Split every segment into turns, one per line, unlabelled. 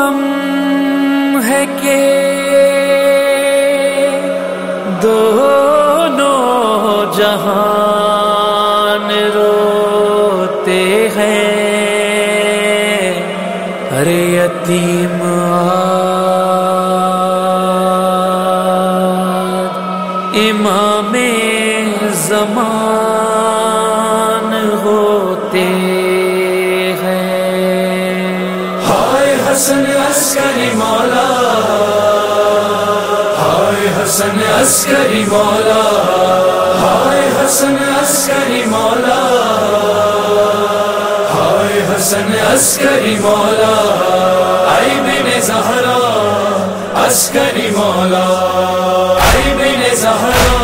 غم ہے کہ دونوں جہان روتے ہیں ارے یتیم آ
حسن عسکری مولا. ہائے حسن عسکری مولا. ہائے حسن عسکری مولا. ہائے حسن عسکری مولا. آئی بن زہرا، عسکری مولا. آئی بن زہرا،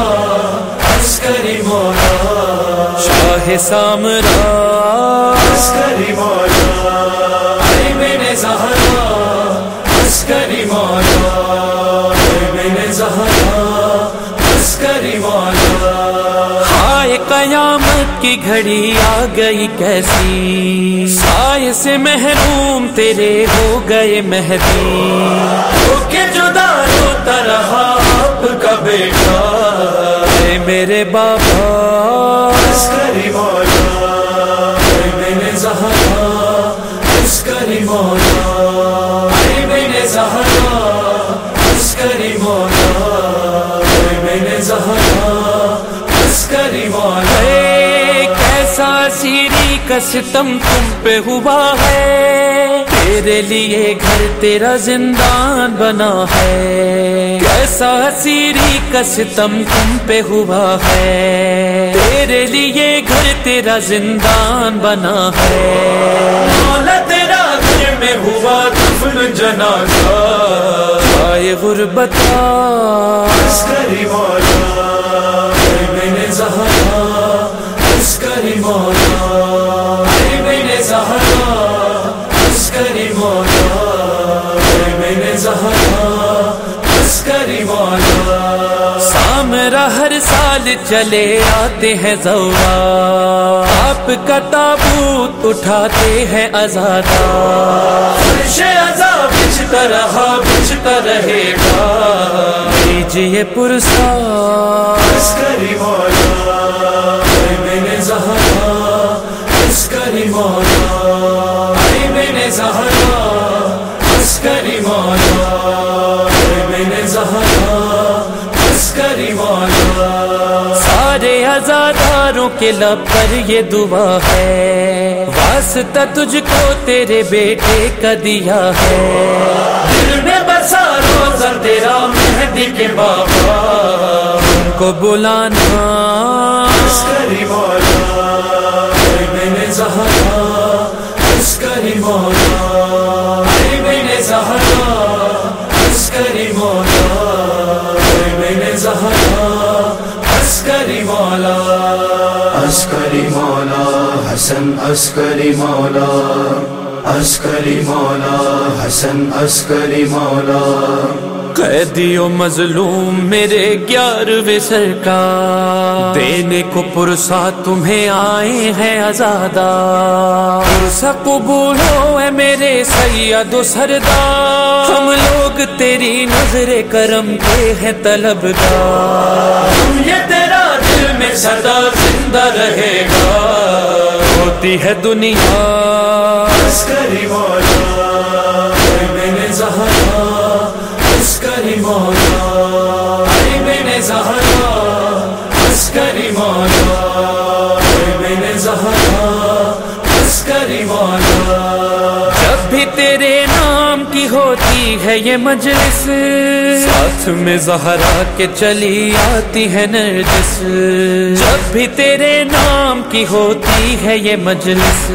عسکری مولا.
شاہ سامرا،
عسکری مولا.
کی گھڑی آ گئی کیسی؟ سائے سے محروم تیرے ہو گئے مہدی۔
کہ جدا ہوتا رہا آپ کا بیٹا۔
اے میرے بابا۔
مولا میں نے زہرا۔ عسکری مولا
ستم تم پہ ہوا ہے تیرے لیے گھر تیرا زندان بنا ہے کیسا سیری کا ستم تم پہ ہوا ہے تیرے لیے گھر تیرا زندان بنا ہے
مولا تیرا گھر میں ہوا دفن جنازہ
آئے غربتا سامرا ہر سال چلے آتے ہیں زوا آپ کا تابوت اٹھاتے ہیں آزادہ۔
فرش عذاب بچتا رہا بچتا رہے گا۔
دیجیے پرسا
عسکری مولا میں نے زہرا۔ عسکری مولا میں نے زہرا۔ عسکری
کے لب پر یہ دعا ہے۔ واسطہ تجھ کو تیرے بیٹے کا دیا ہے۔
دل میں بسا روزہ تیرا مہدی کے بابا۔
ان کو بلانا۔
عسکری مولا میں نے زہر عسکری مولا حسن عسکری مولا عسکری مولا حسن عسکری مولا۔
قیدی و مظلوم میرے گیارہویں سرکار دینے کو پرسا تمہیں آئے ہیں آزادہ۔ پرسا قبول ہو اے میرے سید و سردار ہم لوگ تیری نظر کرم کے ہیں طلبدار
سدا زندہ رہے گا۔
ہوتی ہے دنیا۔
عسکری مولا میں نے زہرا عسکری مولا میں نے زہرا عسکری مولا میں نے زہرا عسکری مولا۔
جب بھی تیرے ہوتی ہے یہ مجلس۔ ساتھ میں زہرا کے چلی آتی ہے نرجس جب بھی تیرے نام کی ہوتی ہے یہ مجلس۔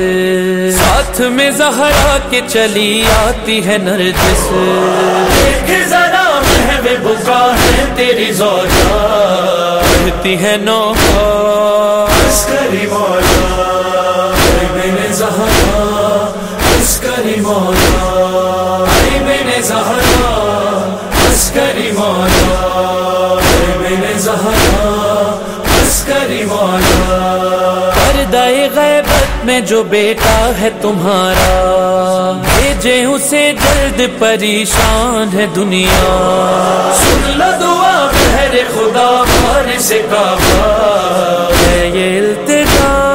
ساتھ میں زہرا کے چلی آتی ہے نرجس
ذرا میں بکا ہے تیری زوجہ
کہتی ہے نو
مولا
پردہ غیبت میں جو بیٹا ہے تمہارا۔ بھیجے اسے جلد پریشان ہے دنیا۔
سن لو دعا بہر خدا مار سے کعبہ۔
ہے یہ التجا۔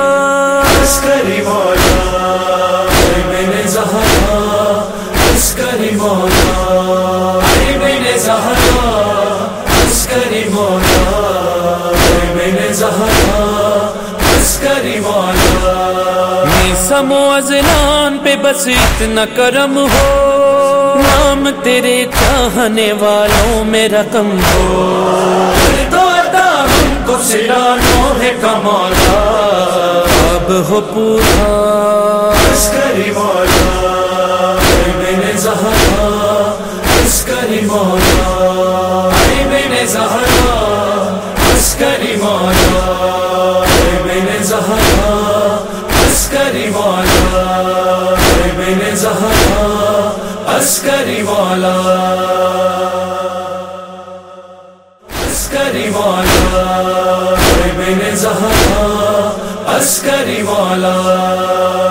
عسکری مولا اے میں نے زہرا عسکری مولا میں نے زہرا
سمو ازلان پہ بس اتنا کرم ہو۔ نام تیرے چاہنے والوں میں رقم ہو۔
ہم کو سلانوں ہے کمالا۔
اب ہو پورا۔
عسکری والا بن زہرا عسکری والا۔ عسکری والا بن زہرا عسکری والا۔